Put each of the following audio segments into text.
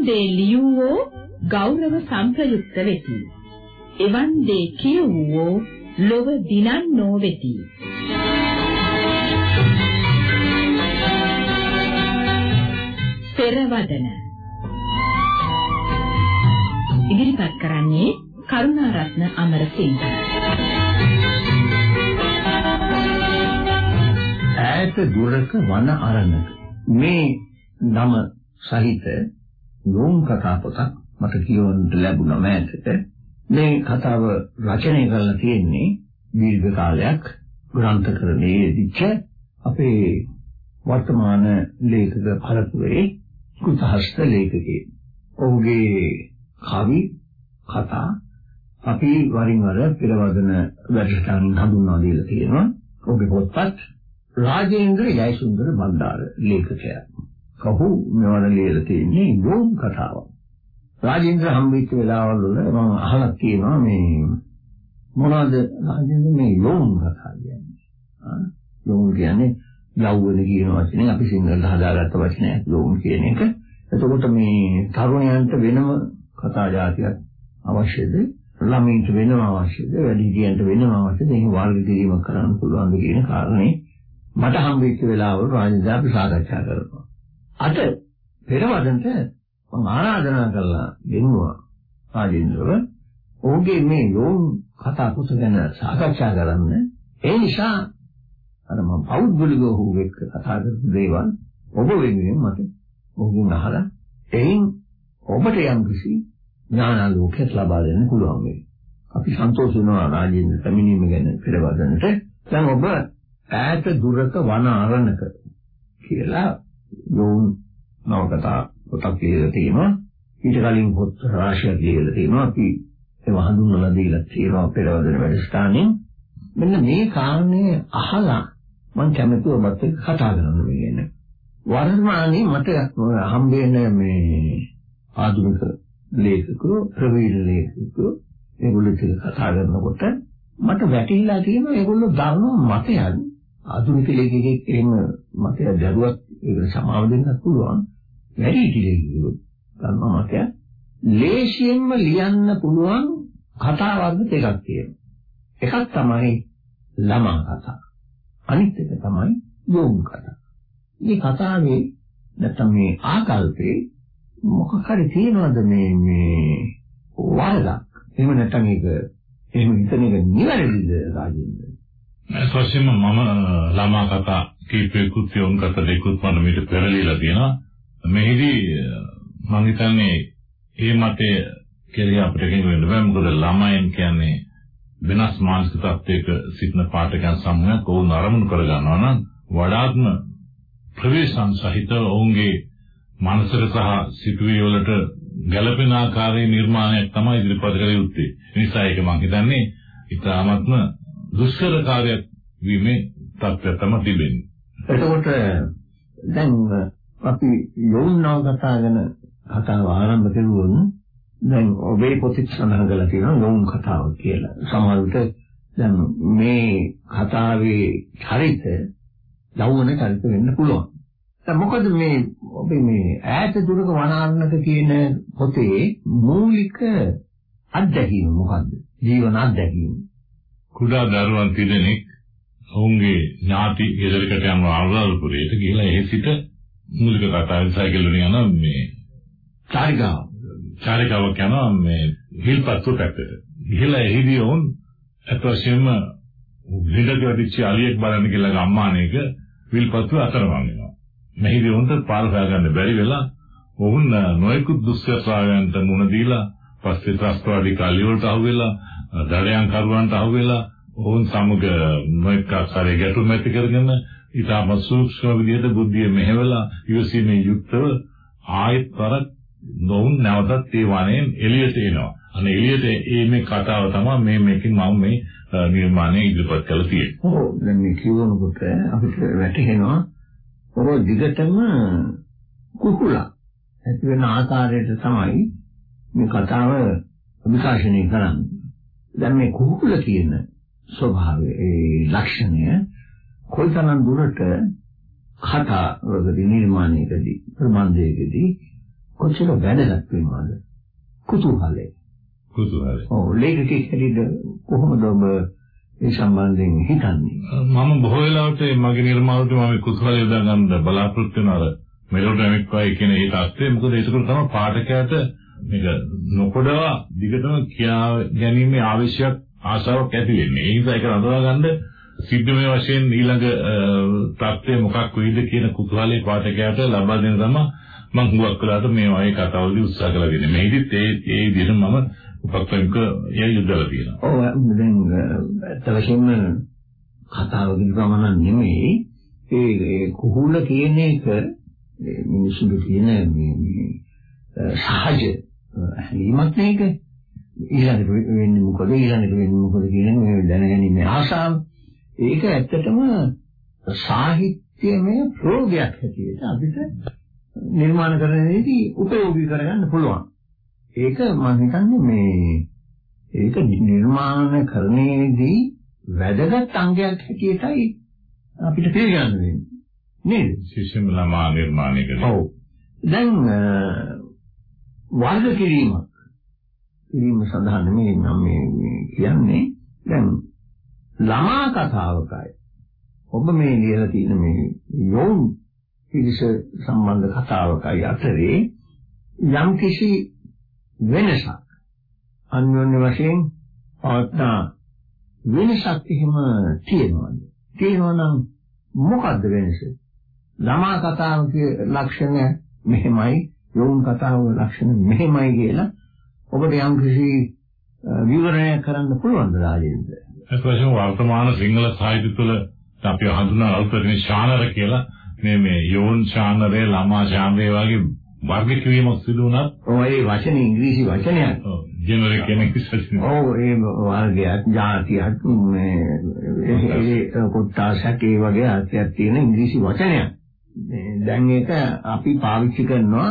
දේ ලියවෝ ගෞරව සම්ප්‍රයුක්ත වෙති. එවන් දේ කියවෝ ලොව දිනන්නෝ වෙති. පෙරවදන ඉදිරිපත් කරන්නේ කරුණාරත්න අමරසිංහ ඈත දුරක වන අරණක මේ නම සහිත යෝම් කතා පොතක් මට කියවන්නට ලැබුණා මෑතක මේ කතාව රචනය කරලා තියෙන්නේ දීර්ඝ කාලයක් ග්‍රන්ථකරණයේ යෙදිච්ච අපේ වර්තමාන ලේඛක පරපුරේ කුතහස්ත ලේඛකයෙක්. ඔහුගේ කවි කතා අපි වරින් වර පෙරවදන වැඩසටහනින් හඳුන්වා දීලා තියෙනවා. ඔහුගේ පොත්පත් රාජේන්ද්‍ර ජයසුන්දර බණ්ඩාර ලේඛකයා. කහු මෙවන ලියලා තියෙන්නේ යෝම් කතාවක්. රාජේන්ද්‍ර හම්බෙච්ච වෙලාවල් වල මම අහලා තියෙනවා මේ මොනවද රාජේන්ද්‍ර මේ යෝම් කතා කියන්නේ? ආ යෝම් කියන්නේ යෞවන කියන වචනේ අපි සිංහලට හදාගත්ත වචනයක් යෝම් කියන එක. එතකොට මේ තරුණයන්ට වෙනම කතා જાතියක් අවශ්‍යද? ළමයින්ට වෙනම අවශ්‍යද? වැඩිහිටියන්ට වෙනම අවශ්‍යද? එහෙම වර්ග කිරීමක් කරන්න පුළුවන්ද කියන කාරණේ මට හම්බෙච්ච වෙලාවල රාජේන්ද්‍ර අපි සාකච්ඡා කරනවා. අද පෙරවදනට මම ආරාධනා කළා දෙන්නවා රාජේන්ද්‍රව ඔහුගේ මේ යෝම් කතා පුත ගැන සාකච්ඡා කරන්න ඒ නිසා අර මම පෞද්ගලිකව ඔහු එක්ක කතා කරපු දේවල් ඔබ වෙනුවෙන් මට ඔහුගෙන් අහලා එයින් ඔබට යම් කිසි ඥානාලෝකයක් ලබා දෙන්න පුළුවන් වෙයි. අපි සන්තෝෂ වෙනවා රාජේන්ද්‍ර පැමිණීම ගැන පෙරවදනට. දැන් ඔබ ඈත දුරක වන අරණක කියලා යෝම් නවකතා පොතක් ලියලා තියෙනවා. ඊට කලින් පොත් රාශියක් ලියලා තියෙනවා. අපි ඒව හඳුන්වලා දීලා තියෙනවා පෙරවදන වැඩසටහනින්. මෙන්න මේ කාරණේ අහලා මම කැමතිව ඔබත් එක්ක කතා කරන්න වෙන. වර්තමානයේ මට හම්බෙන මේ ආධුනික ලේඛකෝ ප්‍රවීණ ලේඛකෝ ඒගොල්ලෝ ටික කතා කරනකොට මට වැටහිලා තියෙනවා ඒගොල්ලෝ දන්න මතයන් ආධුනික ලේඛකෙක් එහෙම මතය දරුවක් ඒකට සමාව දෙන්නත් පුළුවන් වැඩි ඉතිරි ගන්නවා මතය ලේසියෙන්ම ලියන්න පුළුවන් කතා වර්ග දෙකක් තියෙනවා. එකක් තමයි ළමා කතා. අනිත් එක තමයි යෝග කතා. මේ කතාවේ නැත්නම් මේ ආකල්පේ මොකක් හරි තියෙනවද මේ මේ වරදක්? එහෙම නැත්නම් ඒක එහෙම හිතන එක නිවැරදිද රාජේන්ද්‍ර? ස්පර්ශයෙන්ම මම ළමා කතා කීපයකුත් යෝග කතා දෙකකුත් මම මීට පෙරලිලා තියෙනවා. මෙහිදී මම හිතන්නේ මේ මතය කියලා අපිට කියන්න බෑ මොකද ළමයින් කියන්නේ වෙනස් මානසික තත්ත්වයක සිටින පාඨකයන් සමූහයක් ඔවුන් අරමුණු කර ගන්නවා නම් වඩාත්ම ප්‍රවේශම් සහිත ඔවුන්ගේ මනසට සහ සිතුවිලි වලට ගැළපෙන ආකාරයේ නිර්මාණයක් තමයි ඉදිරිපත් කළ යුත්තේ. ඒ නිසා ඒක මම හිතන්නේ ඉතාමත්ම දුෂ්කර කාර්යයක් වීමේ තත්ත්වයක් තමයි තිබෙන්නේ. එතකොට දැන් අපි යෝන්නාව කතා ගැන කතාව ආරම්භ කරුවොත් දැන් ඔබේ පොතේ සඳහන් කරලා තියෙනවා යෝන් කතාව කියලා. සමහර විට දැන් මේ කතාවේ චරිත යෞවන චරිත වෙන්න පුළුවන්. දැන් මොකද මේ ඔබේ මේ ඈත දුරක වනාරණක කියන පොතේ මූලික අත්දැකීම මොකද්ද? ජීවන අත්දැකීම. කුඩා දරුවන් තිදෙනෙක් ඔවුන්ගේ ඥාති ගෙදරකට යනවා අනුරාධපුරයට ගිහිලා එහි සිට මූලික කතාවේ සයිකල් වලින් යන මේ චාරිකාව චාරිකාවක් යනවා මේ හිල්පත්තු පැත්තට. ගිහිලා එහිදී වුන් අතවශ්‍යම විඳට වැඩිච්ච අලියෙක් බලන්න කියලා ගම්මානයක විල්පත්තු අතරමං වෙනවා. මෙහිදී වුන්ට පාර හොයාගන්න බැරි වෙලා ඔවුන් නොයෙකුත් දුෂ්කරතාවයන්ට මුහුණ දීලා පස්සේ ත්‍රස්තවාදී කල්ලි වලට අහුවෙලා දඩයන් කරුවන්ට අහුවෙලා ඔවුන් සමග නොයෙක් ආකාරයේ ගැටුම් ඇති කරගෙන ඊටම සූක්ෂම විදිහට බුද්ධිය මෙහෙवला ඉවසීමේ යුක්තව ආයෙත් වරක් නොවුන් නැවතත් ඒ වනයෙන් එළියට එනවා. අනේ එළියට ඒ මේ කතාව තමයි මේ මේකෙන් මම මේ නිර්මාණය ඉදිරිපත් කළ තියෙන්නේ. ඔව් දැන් මේ කියවනකොට අපිට වැටහෙනවා ඔබ දිගටම කුකුලා ඇති වෙන ආකාරයට තමයි මේ කතාව විකාශනය කරන්නේ. දැන් මේ කුකුල කියන ස්වභාවය ඒ ලක්ෂණය කොයිතරම් දුරට කතා වලදී නිර්මාණයකදී ප්‍රබන්ධයකදී කොච්චර වැදගත් වෙනවද? කුතුහලය. කුතුහලය. ඔව් ලේඛකෙක් හැටියට කොහොමද ඔබ ඒ සම්බන්ධයෙන් හිතන්නේ? මම බොහෝ වෙලාවට මගේ නිර්මාණයට මම කුතුහලය යොදා ගන්න බලාපොරොත්තු වෙනවා. මෙලොඩ්‍රැමික් වයි කියන ඒ தත්ත්වය මොකද ඒක තමයි පාඨකයාට මේක නොකොඩවා දිගටම කියා ගැනීමේ අවශ්‍යයක් ආශාවක් ඇති වෙන්නේ. ඒ නිසා ඒක රඳවා ගන්න සිද්ධමය වශයෙන් ඊළඟ තත්ත්වය මොකක් වෙයිද කියන කුතුහලයේ පාඨකයාට ලබා දෙන තමයි මම හුඟක් වෙලාට මේ වගේ කතාවලදී උත්සාහ කරලා දෙන්නේ. මේකෙදිත් ඒ ඒ විදිහට මම උපක්‍රමික ය යොදලා තියෙනවා. ඔව් දැන් තවශින්ම කතාව කිව්වම නෙමෙයි ඒ කුහුල කියන එක මිනිසුන්ගේ තියෙන මේ මේ සහජ හැලීමක් නේද? ඊළඟට වෙන්නේ මොකද ඊළඟට වෙන්නේ මොකද කියන මේ දැනගැනීමේ ආශාව. ඒක ඇත්තටම සාහිත්‍යමය ප්‍රෝගයක් හැටියට අපිට නිර්මාණ කරන්නේදී උපයෝගී කරගන්න පුළුවන්. ඒක මම හිතන්නේ මේ ඒක නිර්මාණ කරන්නේදී වැදගත් අංගයක් හැටියටයි අපිට පිළිගන්න වෙන්නේ. නේද? ශිෂ්‍යම ළමා නිර්මාණය කරේ. ඔව්. දැන් වර්ග කිරීමක් කිරීම සඳහා නෙමෙයි මම මේ කියන්නේ. දැන් ළමා කතාවකයි. ඔබ මේ ලියලා තියෙන මේ යෝන් පිරිස සම්බන්ධ කතාවකයි අතරේ යම් කිසි වෙනසක් අන්‍යෝන්‍ය වශයෙන් පවත්නා වෙනසක් එහෙම තියෙනවද? තියෙනවා නම් මොකද්ද වෙනස? ළමා කතාවකේ ලක්ෂණ මෙහෙමයි යෝන් කතාවේ ලක්ෂණ මෙහෙමයි කියලා ඔබට යම් කිසි විවරණයක් කරන්න පුළුවන්ද රාජේන්ද්‍ර? ඒක වශයෙන් වර්තමාන සිංහල සාහිත්‍ය තුළ අපි හඳුනා අල්පරිණ ශානර කියලා මේ මේ යෝන් ශානරේ ළමා ශානරේ වගේ වර්ග කිරීමක් සිදු වුණත් ඔය වචනේ ඉංග්‍රීසි වචනයක්. ඔව් ජෙනරික් කෙනෙක් විශ්වාසින. ඔව් ඒ වර්ගයක් ජාතියක් මේ ඒ කොටසක් ඒ වගේ අර්ථයක් තියෙන ඉංග්‍රීසි වචනයක්. දැන් ඒක අපි පාවිච්චි කරනවා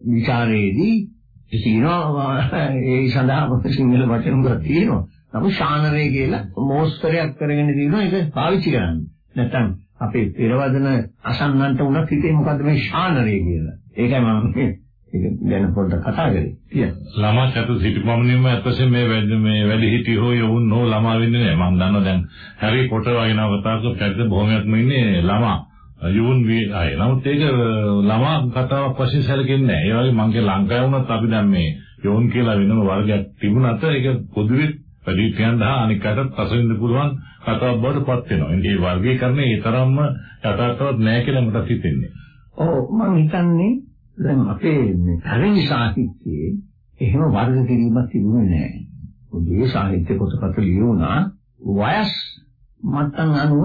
විචාරයේදී තියෙනවා ඒ සඳහා සිංහල වචන ගොඩක් තියෙනවා. නමුත් ශානරේ කියලා මෝස්තරයක් කරගෙන තියෙනවා ඒක පාවිච්චි කරන්න. නැත්තම් අපේ පෙරවදන අසන්නන්ට උනත් හිතේ මොකද්ද මේ ශානරේ කියලා. ඒකයි මම ඒක ගැන පොඩ්ඩක් කතා කරේ. කියන්න. ළමා චතු සිටුපමණින්ම අත්වශයෙන් මේ වැඩි මේ වැඩි හිටි හෝ යවුන් නෝ ළමා වෙන්නේ නැහැ. මම දන්නවා දැන් හැරි පොටර් වගේ නව කතාවක පැද්ද බොහොමයක්ම ඉන්නේ ළමා. යුන් වී අය. නමුත් ඒක ළමා කතාවක් වශයෙන් සැලකෙන්නේ නැහැ. ඒ වගේ මං කිය ලංකාවේ වුණත් අපි දැන් මේ යෝන් කියලා වෙනම වර්ගයක් තිබුණාට ඒක පොදුවේ වැඩිහිටියන් දහ අනික් අයටත් රසින්න පුළුවන් කතාවක් බවට පත් වෙනවා. ඉතින් මේ වර්ගීකරණය ඒ තරම්ම යථාර්ථවත් නැහැ කියලා මට හිතෙන්නේ. ඔව් මම හිතන්නේ දැන් අපේ පළවෙනි සාහිත්‍යයේ එහෙම වර්ග කිරීමක් තිබුණේ නැහැ. ඔබේ සාහිත්‍ය පොතපත ලියුණා වයස් මට්ටම් අනුව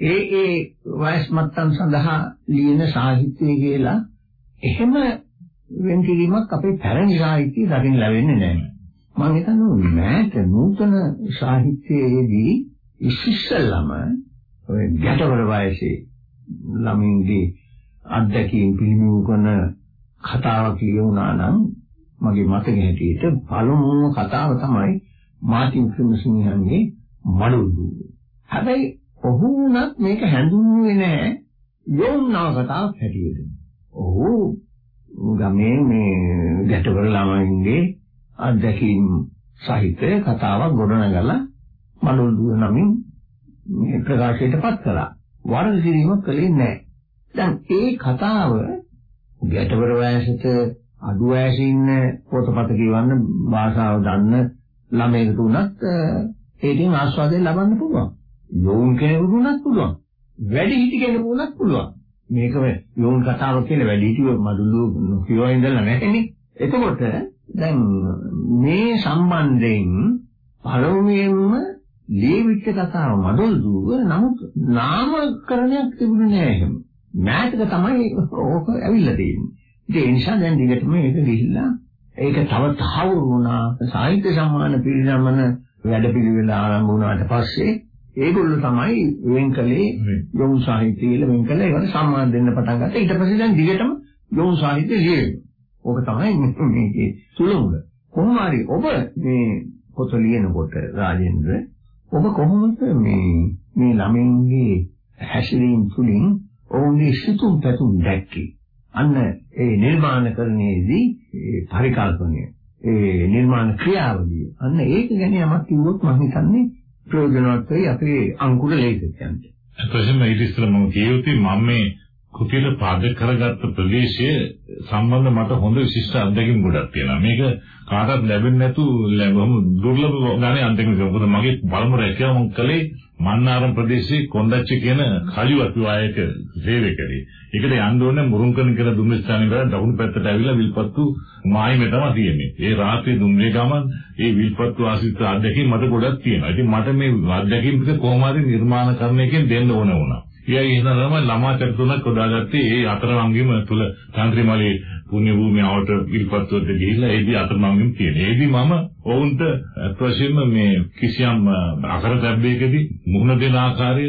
ඒ ඒ වයස් මට්ටම් සඳහා ලියන සාහිත්‍ය කියලා එහෙම වෙන් කිරීමක් අපේ පැරණි සාහිත්‍යය දකින්න ලැබෙන්නේ නැහැ. මම හිතන්නේ මෑත නූතන සාහිත්‍යයේදී ඉස්සෙල්ලම ඔය ගැටවල වයසේ ළමින්ගේ අත්දැකීම් පිළිබිඹු කරන කතාවක් ලියුණා නම් මගේ මතක හැටියට පළමුම කතාව තමයි මාටින් ක්‍රිමසිංහන්ගේ මඩුල් දුව. හැබැයි ඔහු උනත් මේක හැඳුන්වුවේ නෑ යෝන්නා කතාවක් හැටියට. ඔහු ගමේ මේ ගැටවල ළමයින්ගේ අත්දැකීම් සහිත කතාවක් ගොඩනගලා මඩුල් දුව නමින් මේ ප්‍රකාශයටපත් කළා. වර්ග කිරීමක් කළේ නැහැ. දැන් ඒ කතාව ගැටවර වයසට අඩු වයසේ ඉන්න පොතපත කියවන්න භාෂාව දන්න ළමයෙකුට උනත් ඒකෙන් ආස්වාදය ලබන්න පුළුවන්. යෝන් කෙනෙකුට උනත් පුළුවන්. වැඩි හිටි කෙනෙකුට උනත් පුළුවන්. මේක යෝන් කතාව කියන වැඩි හිටියෝ මඩුල්ලු කියවා ඉඳලා නැහැනේ. එතකොට දැන් මේ සම්බන්ධයෙන් පළමුවෙන්ම ලේවිච්ච කතාව මඩුල් දුව නමුත් නාමකරණයක් තිබුණේ නැහැ එහෙම. මෑතක තමයි ඕක ඇවිල්ලා තියෙන්නේ. ඉතින් ඒ නිසා දැන් දිගටම මේක ගිහිල්ලා ඒක තව තහවුරු වුණා සාහිත්‍ය සම්මාන පිරිනමන වැඩපිළිවෙල ආරම්භ වුණාට පස්සේ ඒගොල්ලෝ තමයි වෙන්කලේ යොමු සාහිත්‍ය කියලා වෙන්කලේ ඒකට සම්මාන දෙන්න පටන් ගත්තා. ඊට පස්සේ දැන් දිගටම යොමු සාහිත්‍ය ලියනවා. ඕක තමයි මේකේ සුළුම. කොහොම හරි ඔබ මේ පොත ලියනකොට රාජේන්ද්‍ර ඔබ කොහොමද මේ මේ ළමයින්ගේ හැසිරීම තුළින් ඔවුන්ගේ සිතුම් පැතුම් දැක්කේ? අන්න ඒ නිර්මාණකරණයේදී ඒ පරිකල්පනය ඒ නිර්මාණ ක්‍රියාවලිය අන්න ඒක ගැන යමක් කිව්වොත් මම හිතන්නේ ප්‍රයෝජනවත් වෙයි අපේ අංකුර ලේඛකයන්ට. එතකොටම ඊට ඉස්සෙල්ලා මම කියුවේ මම මේ කුටියට පාදක කරගත්ත ප්‍රදේශය සම්බන්ධ මට හොඳ විශිෂ්ට අත්දැකීම් ගොඩක් තියෙනවා. මේක කාටවත් ලැබෙන්නේ නැතු ලැබෙම දුර්ලභ ගානේ අත්දැකීම්. මොකද මගේ බලමු රැකියාව මම කළේ මන්නාරම් ප්‍රදේශයේ කොණ්ඩච්ච කියන කලිවත් වායක සේවකරේ. ඒකට යන්න ඕනේ මුරුන්කන් කියලා දුම්රිස්ථානේ වල දකුණු පැත්තට ඇවිල්ලා විල්පත්තු මායිමේ තමයි තියෙන්නේ. ඒ රාත්‍රියේ දුම්රිය ගමන් ඒ විල්පත්තු ආසිත අත්දැකීම් මට ගොඩක් තියෙනවා. ඉතින් මට මේ අත්දැකීම් ටික කොහොම හරි නිර්මාණකරණයකින් දෙන්න ඕන වුණා. ඊයයි එහෙනම් තමයි ළමා චරිත තුනක් හොදාගත්තේ ඒ අතරමංගෙම තුල තන්ත්‍රිමලේ පුණ්‍ය භූමියට විල්පත්තුවට ගිහිල්ලා ඒදී අතරමංගෙම තියෙන. ඒදී මම ඔවුන්ට ප්‍රශ්න මේ කිසියම් අකරදැබ්බේකදී මුහුණ දෙන ආකාරය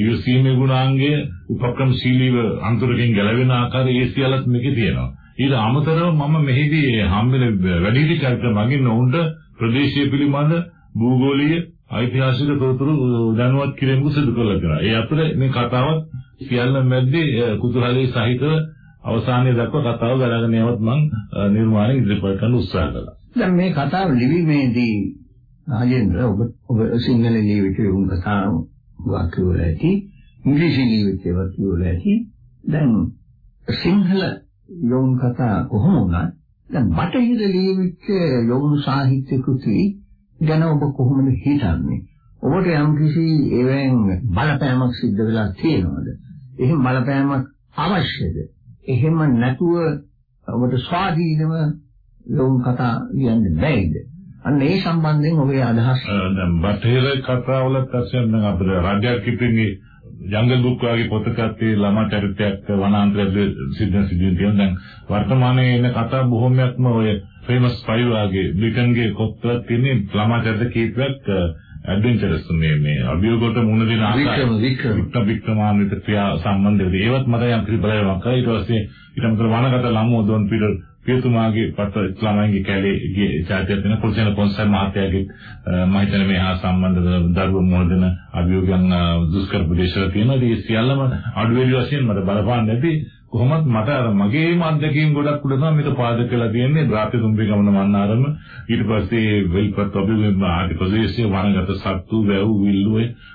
යොසීමේ ගුණාංගය උපක්‍රමශීලීව අන්තරකින් ගැලවෙන ආකාරය ඒ සියල්ලත් මේකේ තියෙනවා. ඊට අමතරව මම මෙහිදී හම්බෙන වැඩිහිටි චරිත මගින් ඔවුන්ට ප්‍රදේශීය පිළිබඳ භූගෝලීය ඓතිහාසික තොරතුරු දැනුවත් කිරීමක සිදු කරලා තියෙනවා. ඒ අතර මේ කතාවත් සියල්ල මැද්දේ කුතුහලයේ සහිතව අවසානයේ දක්වා කතාව ගලාගෙන යවත් මම නිර්මාණය ඉදිරිපත් කරන්න උත්සාහ කළා. දැන් මේ කතාව ලිවීමේදී රාජේන්ද්‍ර ඔබ ඔබ සිංහල ලියවිතේ උන් කතාව වාක්‍යවල ඇති ඉංග්‍රීසි ලියවිතේ වාක්‍යවල ඇති දැන් සිංහල යොවුන් කතා කොහොම වුණත් දැන් බටහිර ලියවිච්ච යොවුන් සාහිත්‍ය කෘති ගැන ඔබ කොහොමද හිතන්නේ? ඔබට යම්කිසි එවෙන් බලපෑමක් සිද්ධ වෙලා තියෙනවද? එහෙම බලපෑමක් අවශ්‍යද? එහෙම නැතුව ඔබට ස්වාධීනව ලෝන් කතා කියන්න බැයිද? අන්න ඒ සම්බන්ධයෙන් ඔබේ අදහස් දැන් බටහිර කතාවල පස්සේ දැන් අපිට රාජ්‍යයක් කිපින්නේ ජංගල් බුක් වගේ පොතකත් ඒ ළමා චරිතයක් වනාන්තරයේ සිද්ධ සිදුවෙන තියෙන දැන් වර්තමානයේ එන කතා බොහොමයක්ම ඔය ෆේමස් ෆයිව් වගේ බ්‍රිටන්ගේ පොත්වල තියෙන ළමා චරිත කීපයක් ඇඩ්වෙන්චරස් මේ මේ අභියෝගයට මුහුණ දෙන වික්‍රම වික්‍රම. වික්‍රම වික්‍රමාන්විත ක්‍රියා සම්බන්ධව ඒවත් මට යම් කිසි බලයක් කරා ඊට පස්සේ ඊට අමතරව වනගත ළමෝ දොන් පීටර් පියතුමාගේ පත ඉස්ලාමයන්ගේ කැලේ ගිය චාරිත්‍රයක් වෙන කුල්සේන පොන්සල් මහත්තයාගේ මම හිතන්නේ මේ හා සම්බන්ධ දරුවෝ මොන දෙන අභියෝගයන් දුෂ්කර ප්‍රදේශවල තියෙනවා. ඒ සියල්ලම අඩුවෙලි වශයෙන් මට බලපාන්නේ නැති කොහොමත් මට අර මගේම අත්දැකීම් ගොඩක් උඩ තමයි මේක පාදක කරලා තියෙන්නේ රාත්‍රී තුම්බේ ගමන මන්නාරම ඊට පස්සේ වෙල්පත් ඔබේ ආදි ප්‍රදේශයේ වනගත සත්තු වැව් විල්ලු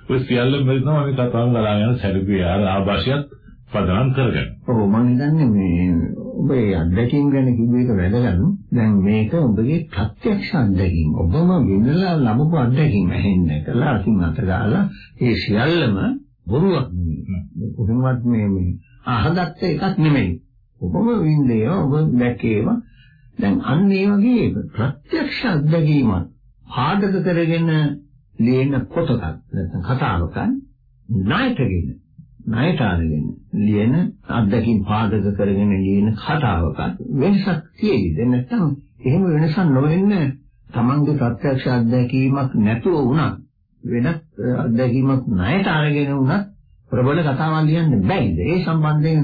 ඔය සියල්ලම මෙතන තමයි මේ කතාව ගලාගෙන සැලකුවේ ආර ආభాෂයත් පදනම් කරගෙන. ඔව් මම හිතන්නේ මේ ඔබේ අත්දැකීම් ගැන කිව්ව එක වැදගත්. දැන් මේක ඔබගේ ප්‍රත්‍යක්ෂ අත්දැකීම්. ඔබම විඳලා ලැබපු අත්දැකීම් ඇහෙන්න කළා අසින් අත ගාලා ඒ සියල්ලම බොරුවක් නෙවෙයි. කොහොමවත් මේ අහගත්ත එකක් නෙමෙයි. ඔබම විඳේ ඔබ දැකේම දැන් අන්න ඒ වගේ ප්‍රත්‍යක්ෂ අත්දැකීමක් පාදක කරගෙන ලියන පොතක් නැත්නම් කතාවක ණයටගෙන ණයට අරගෙන ලියන අත්දැකීම් පාදක කරගෙන ලියන කතාවක වෙනසක් තියෙයිද නැත්නම් එහෙම වෙනසක් නොවෙන්න තමන්ගේ ප්‍රත්‍යක්ෂ අත්දැකීමක් නැතුව වුණත් වෙනත් අත්දැකීමක් ණයට අරගෙන වුණත් ප්‍රබල කතාවක් ලියන්න බැයිද? ඒ සම්බන්ධයෙන්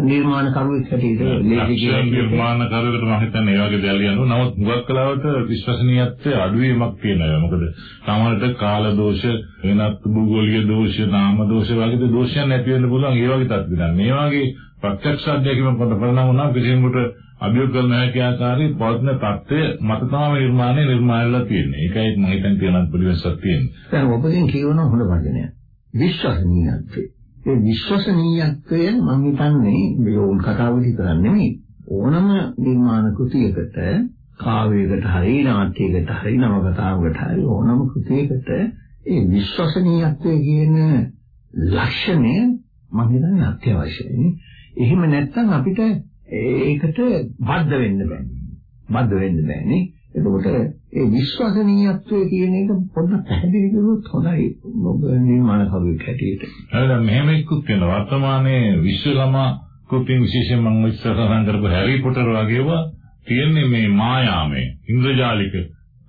නිර්මාණකරුවෙක් හැටියට ලේඛකයෙක් නිර්මාණකරුවෙකුට මම හිතන්නේ ඒ වගේ දේවල් ලියනවා. නමුත් මුගක් කලාවට විශ්වසනීයත්වයේ අඩුවීමක් තියෙනවා. මොකද සමහරවිට කාල දෝෂ, වෙනත් භූගෝලීය දෝෂ, නාම දෝෂ වගේ දෝෂයන් නැති වෙන්න පුළුවන්. ඒ වගේ තත්ත්වයක්. මේ වගේ ප්‍රත්‍යක්ෂ අධ්‍යයනයක් කොට බලනවා නම් කිසියෙකුට අභියෝග කරන හැකි ආකාරයේ පවත්න தත්ත්වය මත තමයි නිර්මාණය නිර්මාණයලා තියෙන්නේ. ඒකයි මම හිතන්නේ තියෙන පිළිවෙසක් තියෙන්නේ. දැන් ඔබගෙන් කියවන හොඳ වචනයක්. විශ්වසනීයත්වය. ඒ විශ්වසනීයත්වය මම හිතන්නේ මේ ඕන් කතාව විතරක් නෙමෙයි. ඕනම නිර්මාණ කෘතියකට කාව්‍යයකට හරි නාට්‍යයකට හරි නවකතාවකට හරි ඕනම කෘතියකට ඒ විශ්වසනීයත්වය කියන ලක්ෂණය මම හිතන්නේ අත්‍යවශ්‍යයි. එහෙම නැත්නම් අපිට ඒකට බද්ධ වෙන්න බෑ. බද්ධ වෙන්න බෑනේ. එතකොට ඒ විශ්වසනීයත්වය කියන එක පොඩ්ඩක් පැහැදිලි කරුවොත් හොඳයි ඔබ නිර්මාණ කරුවෙක් හැටියට. හරිද මෙහෙම එක්කුත් වෙනවා. වර්තමානයේ විශ්ව ළමා කෘතින් විශේෂයෙන් මම ඉස්සරහන් කරපු හැරි පොටර් වගේවා තියෙන්නේ මේ මායාමය ඉන්ද්‍රජාලික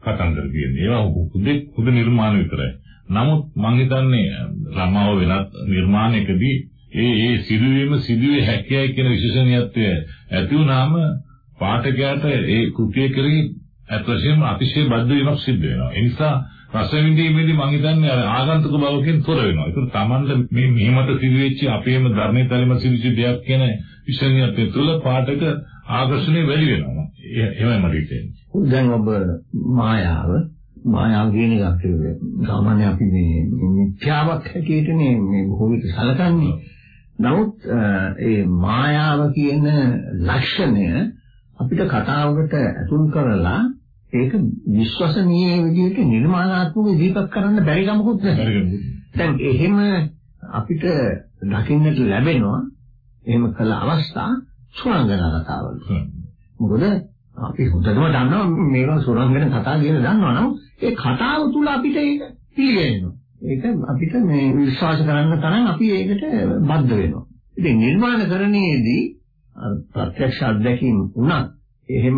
කතන්දර කියන්නේ. ඒවා හුදෙක් හුද නිර්මාණ විතරයි. නමුත් මම හිතන්නේ ළමාව වෙනත් නිර්මාණයකදී ඒ ඒ සිදුවීම සිදුවේ හැකියයි කියන විශේෂණීයත්වය ඇති වුණාම පාඨකයාට ඒ කෘතිය කෙරෙහි අත්වශයෙන්ම අතිශය බද්ධ වීමක් සිද්ධ වෙනවා. ඒ නිසා රස විඳීමේදී මම හිතන්නේ අර ආගන්තුක බවකින් තොර වෙනවා. ඒක තමන්ට මේ මෙහෙමත සිදුවෙච්ච අපේම ධර්මයේ තලම සිදුවෙච්ච දෙයක් කියන විශ්වනියත් තුළ පාඨක ආකර්ෂණය වැඩි වෙනවා. එහෙමයි මට හිතෙන්නේ. දැන් ඔබ මායාව මායාව කියන එක අපිට සාමාන්‍ය අපි මේ මිත්‍යාවක් හැටියටනේ මේ බොහෝ විට සැලකන්නේ. නමුත් ඒ මායාව කියන ලක්ෂණය අපිට කතාවකට ඇතුල් කරලා ඒක විශ්වසනීය විදිහට නිර්මාණාත්මක ඉදිරිපත් කරන්න බැරි කමකුත් නැහැ. දැන් එහෙම අපිට දකින්නට ලැබෙනවා එහෙම කළ අවස්ථා සුරංගනා කතාවල. මොකද අපි හොඳටම දන්නවා මේවා සුරංගන කතා කියලා දන්නවා නම් ඒ කතාව තුල අපිට ඒක පිළිගැනෙනවා. ඒක අපිට මේ විශ්වාස කරන්න තරම් අපි ඒකට බද්ධ වෙනවා. ඉතින් නිර්මාණකරණයේදී ප්‍රත්‍යක්ෂ අත්දැකීම් වුණත් එහෙම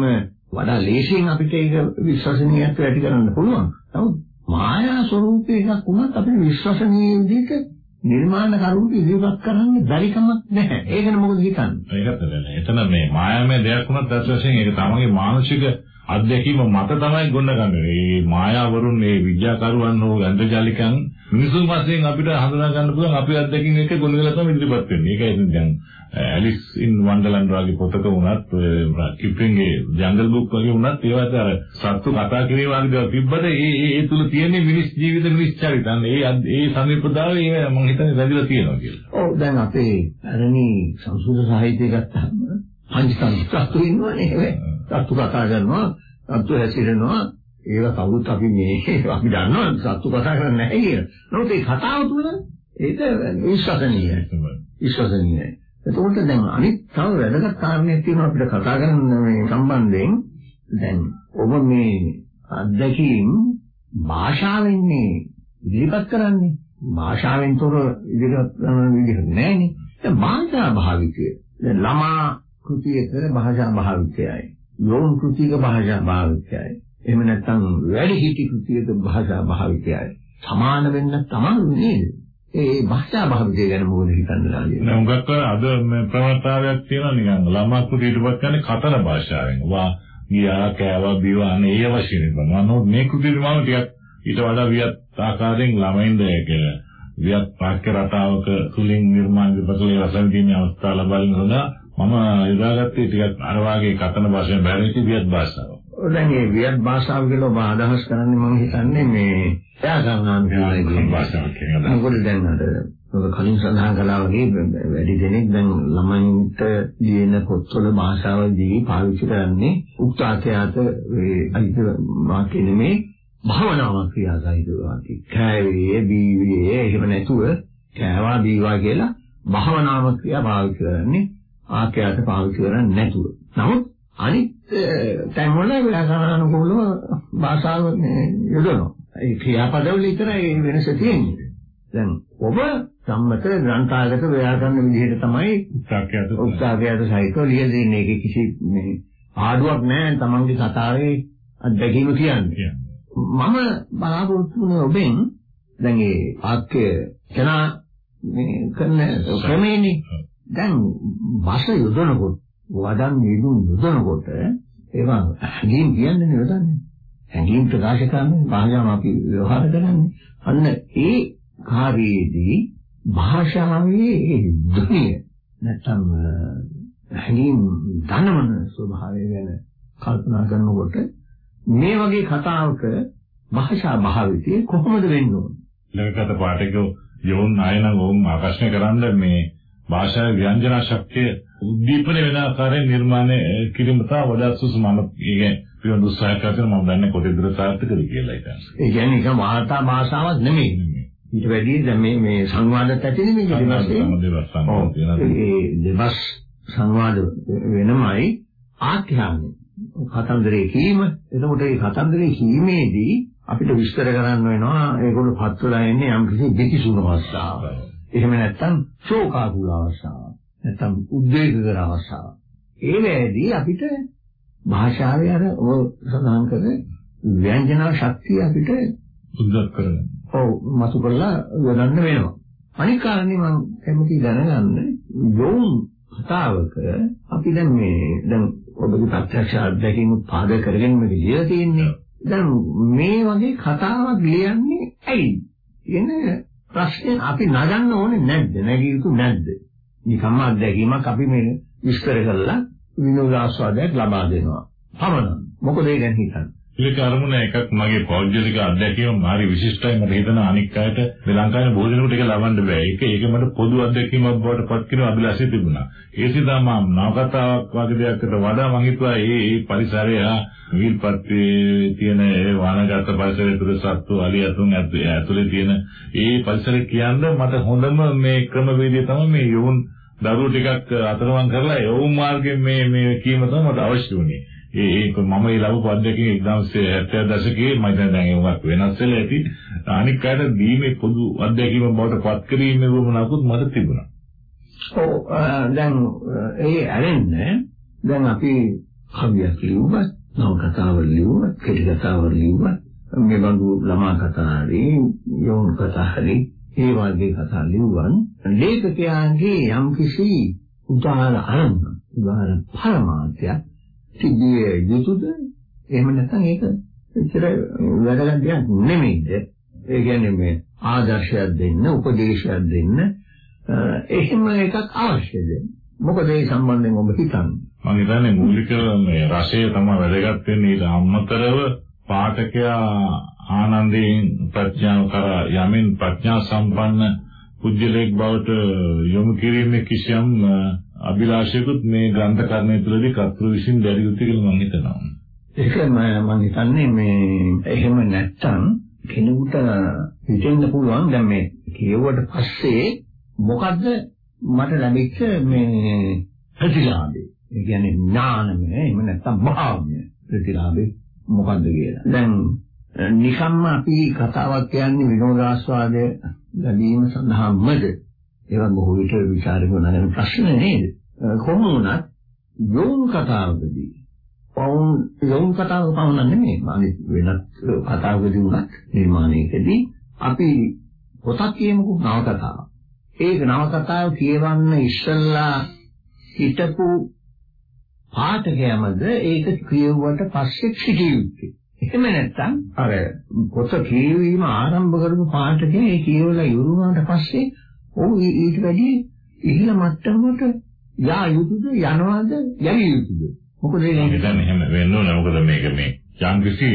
වඩා ලේසියෙන් අපිට ඒක විශ්වසනීයත්වයට ඇති කරන්න පුළුවන්. නමුත් මායා ස්වરૂපේ එකක් වුණත් අපිට විශ්වසනීය විදිහට නිර්මාණ කරුණු ඉදිරිපත් කරන්න බැරි කමක් නැහැ. ඒකන මොකද හිතන්නේ? ඒකත් නෑ. එතන මේ මායාමය දෙයක් වුණත් දැස් වශයෙන් ඒක තමගේ මානසික අත්දැකීම මත තමයි ගොඩනගන්නේ. මේ මායාවරුන් මේ විද්‍යාකරුවන් හෝ ගන්ධජාලිකයන් මිනිසුන් වශයෙන් අපිට හඳුනා ගන්න පුළුවන් අපේ අත්දැකීම් එක ගොඩනගලා තමයි ඉදිරිපත් වෙන්නේ. ඒකයි දැන් ඇලිස් ඉන් වන්ඩර්ලන්ඩ් වගේ පොතක වුණත් කිප්ලින්ගේ ජංගල් බුක් වගේ වුණත් ඒවත් අර සත්තු කතා කිරීම වගේ දේවල් තිබ්බට ඒ ඒ තුල තියෙන මිනිස් ජීවිත මිනිස් චරිත. ඒ ඒ සමීපතාවය ඒ මම හිතන්නේ වැදිලා තියෙනවා කියලා. ඔව් දැන් අපේ අරණි සංස්කෘත සාහිත්‍යය ගත්තාම පංචසංස්කෘත ඉන්නවනේ. සත්තු කතා කරනවා, සත්තු හැසිරෙනවා, ඒවා කවුරුත් අපි මේ අපි දන්නවා සත්තු කතා කරන්නේ නැහැ කියලා. නමුත් ඒ කතාව තුළ ඒක විශ්වසනීයයි. විශ්වසනීයයි. එතකොට දැන් අනිත් තව වැදගත් කාරණයක් තියෙනවා අපිට කතා කරන්න මේ සම්බන්ධයෙන්. දැන් ඔබ මේ අත්දැකීම් භාෂාවෙන්නේ ඉදිරිපත් කරන්නේ. භාෂාවෙන් තොර ඉදිරිපත් කරන විදිහ නෑනේ. දැන් භාෂා භාවිතය. දැන් ළමා කෘතියක භාෂා භාවිතයයි. යෝන් කෘතියක භාෂා භාවිතයයි. එහෙම නැත්නම් වැඩි හිටි කෘතියක භාෂා භාවිතයයි. සමාන වෙන්න තමයි නේද? ඒ භාෂා භාවිතය ගැන මොකද හිතන්නේ නෑ උගක්ක අද මේ ප්‍රවණතාවයක් තියෙනවා නිකන් ළමා කෘතියටපත් කරන්නේ කතන භාෂාවෙන්. වා ගියා කෑවා බිවා අනේ ඒ වශයෙන් බලනවා. නමුත් මේ කෘතියට මම ටිකක් ඊට වඩා වියත් ආකාරයෙන් ළමයින්ද ඒක වියත් පාක්‍ය රටාවක තුලින් නිර්මාණ විපතුලේ රසවිඳීමේ අවස්ථාව ලබා ගැනීම සඳහා මම යොදාගත්තේ ටිකක් අර වාගේ කතන භාෂාවෙන් බැරිච්ච වියත් භාෂාව. දැන් මේ වියත් භාෂාව කියලා ඔබ අදහස් කරන්නේ මම හිතන්නේ මේ එයාගන්නාන් කියන භාෂාවක් එක. මොකද දැන් අර ඔබ කලින් සඳහන් කළා වගේ වැඩි දෙනෙක් දැන් ළමයින්ට දින පොත්වල භාෂාවදී පාවිච්චි කරන්නේ උක්තාකයාත ඒ අයිත වාක්‍ය නෙමේ භාවනාවක් ක්‍රියාසහිත වාක්‍ය. කෑවේ බීවේ එහෙම නැතුව කෑවා බීවා කියලා භාවනාවක් ක්‍රියා පාවිච්චි කරන්නේ ආකයාත පාවිච්චි කරන්නේ නැතුව. නමුත් අනිත් තැන්වල ව්‍යාකරණානුකූලව භාෂාව යොදනවා. ඒ ක්‍රියාපදවල විතරයි වෙනස තියෙන්නේ. දැන් ඔබ සම්මත ග්‍රන්ථාගත ව්‍යාකරණ විදිහට තමයි උත්සාහයට උත්සාහයට සහිතව ලියලා දෙන්නේ. ඒකේ කිසි මේ ආඩුවක් නැහැ තමන්ගේ කතාවේ අත්දැකීම කියන්නේ. මම බලාපොරොත්තු වුණේ ඔබෙන් දැන් ඒ වාක්‍ය කෙනා මේ කරන ක්‍රමේනේ දැන් භාෂ යොදනකොට වදන් නිදුන් යොදනකොට ඒවා හැඟීම් කියන්නේ නේදන්නේ හැඟීම් ප්‍රකාශ කරන්නේ භාෂාව අපි ව්‍යවහාර කරන්නේ අන්න ඒ කාර්යයේදී භාෂාවේ ඒ ධ්වනිය නැත්තම් හැඟීම් ධනවන ස්වභාවය ගැන කල්පනා කරනකොට මේ වගේ කතාවක භාෂා භාවිතය කොහොමද වෙන්න ඕන? ලෙවකට පාඨකයෝ යෝන් ආයන වොම් ආකර්ෂණය කරන්න මේ භාෂාවේ ව්‍යංජන ශක්තිය උද්දීපන වෙන ආකාරයෙන් නිර්මාණය කිරීම තමයි වඩා සුසුමන කියන්නේ පියොන් උත්සාහ කරන මම දන්නේ කොතේ දුර සාර්ථකද කියලා ඒක. ඒ කියන්නේ ඒක වාර්තා භාෂාවක් නෙමෙයි. ඊට වැඩිය දැන් මේ මේ සංවාදات ඇති නෙමෙයි ඒ දෙවස් සංවාද වෙනමයි ආඛ්‍යානයි. කතන්දරේ කීම එතකොට මේ කතන්දරේ කීමේදී අපිට විස්තර කරන්න වෙනවා ඒගොල්ලෝ පත් වෙලා ඉන්නේ යම් කිසි දෙකිසුණු අවස්ථාවක්. එහෙම නැත්නම් ශෝකාකුල අවස්ථාවක්. නැත්නම් උද්වේගකර අවස්ථාවක්. ඒ වෙලේදී අපිට භාෂාවේ අර ඔය සඳහන් කර ව්‍යංජන ශක්තිය අපිට උද්දත් කරගන්න. ඔව් මතු කරලා යොදන්න වෙනවා. අනිත් කාරණේ මම කැමති දැනගන්න යෝන් කතාවක අපි දැන් මේ දැන් ඔබගේ ප්‍රත්‍යක්ෂ අත්දැකීම් පාදක කරගෙන මේක ලියලා තියෙන්නේ. දැන් මේ වගේ කතාවක් ලියන්නේ ඇයි? කියන ප්‍රශ්නේ අපි නගන්න ඕනේ නැද්ද? නැගී යුතු නැද්ද? නිකම්ම අත්දැකීමක් අපි මේ විස්තර කරලා විනෝදාස්වාදයක් ලබා දෙනවා. පමණයි. මොකද ඒ ගැන හිතන්නේ? ඒක අරමුණ එකක් මගේ පෞද්ගලික අත්දැකීම මාරි විශිෂ්ටයි මට හිතන අනික් අයට මේ ලංකාවේ බොහෝ දෙනෙකුට ඒක ලබන්න බෑ. ඒක ඒක මට පොදු අත්දැකීමක් බවට පත් කරන අභිලාෂය තිබුණා. ඒ සිතා මම නවකතාවක් වගේ දෙයකට වඩා මම හිතුවා මේ මේ පරිසරය විල්පත්යේ තියෙන ඒ වනගත පරිසරය තුළ සත්තු අලියතුන් ඇතුලේ තියෙන ඒ පරිසරය කියන්නේ මට හොඳම මේ ක්‍රමවේදය තමයි මේ යොවුන් දරුවෝ ටිකක් අතරමං කරලා යොවුන් මාර්ගයෙන් මේ මේ කීම තමයි මට අවශ්‍ය වුණේ. ඒ ඒක මම ඒ ලැබු පද්ධතිය 1970 දශකයේ මම දැන් ඒවත් වෙනස් වෙලා ඇති අනික් අයට දීමේ පොදු අත්දැකීම බවට පත් කිරීමේ වුණාකුත් මට තිබුණා. ඔව් දැන් ඒ ඇරෙන්නේ දැන් අපි කවියක් ලියුවත් නවකතාව ලියුවත් කෙටි කතාව ලියුවත් මේ බඳු ළමා කතා හරි යෝන් කතා හරි ඒ වගේ කතා ලියුවන් ලේඛකයාගේ යම්කිසි උදාහරණ අරන් උදාහරණ පරමාර්ථයක් තිබිය යුතුද? එහෙම නැත්නම් ඒක එච්චර වැඩගත් දෙයක් නෙමෙයිද? ඒ කියන්නේ මේ ආදර්ශයක් දෙන්න උපදේශයක් දෙන්න එහෙම එකක් අවශ්‍යද? මොකද ඒ සම්බන්ධයෙන් ඔබ හිතන්නේ? මම හිතන්නේ මූලික මේ රසය තමයි වැදගත් වෙන්නේ. ඊට අමතරව පාඨකයා ආනන්දයෙන් ප්‍රඥාව කරා යමින් ප්‍රඥා සම්පන්න පුජ්‍යලෙක් බවට යොමු කිරීමේ කිසියම් අභිලාෂයකුත් මේ ග්‍රන්ථකරණය තුළදී කර්තෘ විසින් දැරිය යුතු කියලා මම හිතනවා. ඒක මම හිතන්නේ මේ එහෙම නැත්තම් කෙනෙකුට හිතෙන්න පුළුවන් දැන් මේ කියවුවට පස්සේ මොකද්ද මට ලැබිච්ච මේ ප්‍රතිලාභය. ඒ කියන්නේ ඥානමය එහෙම නැත්තම් භාවය ප්‍රතිලාභේ මොකද්ද කියලා. දැන් නිකම්ම අපි කතාවක් කියන්නේ විනෝදාස්වාදය ලැබීම සඳහාමද ඒවා බොහෝ විට විචාරකව නගන ප්‍රශ්න නේද? කොහොම වුණත් යෝන් කතාවකදී පවුන් යෝන් කතාවක පවුන නෙමෙයි අනිත් වෙනත් කතාවකදී වුණත් නිර්මාණයකදී අපි පොතක් කියමුකෝ නවකතාවක්. ඒක නවකතාව කියවන්න ඉස්සෙල්ලා හිටපු පාඨකයමද ඒක කියවුවට පස්සේ සිටිය යුත්තේ. එහෙම නැත්නම් අර පොත කියවීම ආරම්භ කරපු පාඨකයා ඒ කියවලා ඉවරුනාට පස්සේ ඔව් ඊට වැඩි ඉහළ මට්ටමකට යා යුතුද යනවාද යවි යුතුද? මොකද මේ හිතන්නේ එහෙම වෙන්න ඕනේ. මොකද මේක මේ යම්කිසි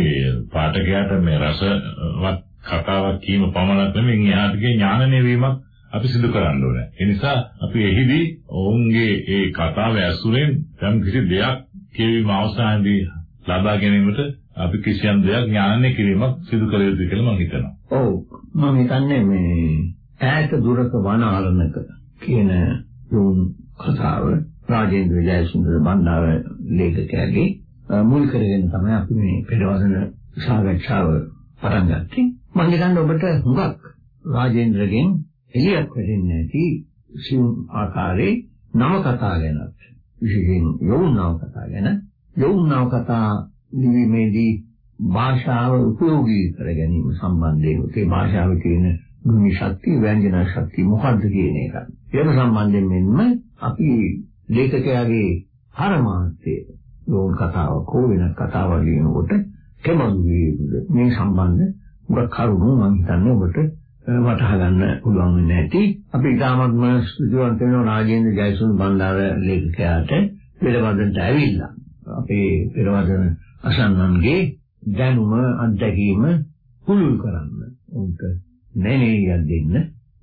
පාඨකයාට මේ රසවත් කතාවක් කීම පමණක් නෙමෙයි. එහාටගේ ඥාන නෙවීමක් අපි සිදු කරන්න ඕනේ. ඒ නිසා අපි එහිදී ඔවුන්ගේ ඒ කතාව ඇසුරෙන් යම්කිසි දෙයක් කියවීම අවසානයේදී ලබා ගැනීමට අපි කිසියම් දෙයක් ඥානනය කිරීමක් සිදු කළ යුතුයි කියලා මම හිතනවා. ඔව් මම හිතන්නේ මේ ඈත දුරක වන ආරණක කියන යොමු කතාව රාජේන්ද්‍ර ජයසුන්දර බණ්ඩාර ලේඛකයාගේ මුල් කරගෙන තමයි අපි මේ පෙරවදන සාකච්ඡාව පටන් ගත්තේ. මම හිතන්නේ ඔබට හුඟක් රාජේන්ද්‍රගෙන් එළියක් වෙන්නේ නැති සිව් ආකාරයේ නව කතා ගැනත් විශේෂයෙන් යෝන් නව කතා ගැන යෝන් නව කතා ලිවීමේදී භාෂාව උපයෝගී කර ගැනීම සම්බන්ධයෙන් ඒ භාෂාවේ තියෙන ගුණ ශක්තිය ව්‍යංජන ශක්තිය මොකක්ද කියන එක. ඒක සම්බන්ධයෙන් මෙන්න අපි ලේඛකයාගේ පරමාර්ථය යෝන් කතාවක් හෝ වෙන කතාවක් ලියනකොට කෙමදු වේද මේ සම්බන්ධ ගොඩක් කරුණු මම හිතන්නේ ඔබට වටහා ගන්න පුළුවන් වෙන්නේ නැති. අපි ඉතාමත්ම ස්තුතිවන්ත වෙනවා රාජේන්ද්‍ර ජයසුන් බණ්ඩාර ලේඛකයාට පෙරවදනට ඇවිල්ලා. අපේ පෙරවදන අසන්නන්ගේ දැනුම අත්දැකීම පුළුල් කරන්න. උන්ට නැණේයක් දෙන්න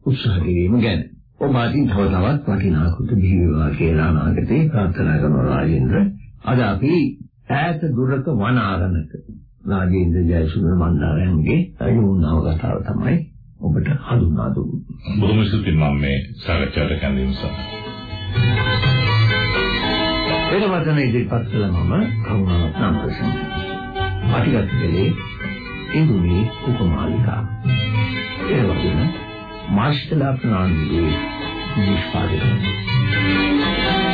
උත්සාහ කිරීම ගැන. ඔබ අතින් තව තවත් වටිනා කුතු බිහි වේවා කියලා අනාගතේ ප්‍රාර්ථනා කරනවා රාජේන්ද්‍ර. අද අපි ඈත දුරක වන ආරණක රාජේන්ද්ර ජයසුන් බණ්ඩාරයන්ගේ අයුණාව කතාව තමයි ඔබට හඳුන්වා දුන්නේ. බොහොම ස්තුතියි මම මේ සාකච්ඡාවට කැඳවීම සඳහා. වෙනවදන ඉදිරිපත් කළ මම කරුණාවත් නම්පසන්. පටිගත කළේ ඉන්දුනි උපමාලිකා. ඒ වගේම මාස්ටලා ප්‍රනාන්දුගේ නිෂ්පාදකය.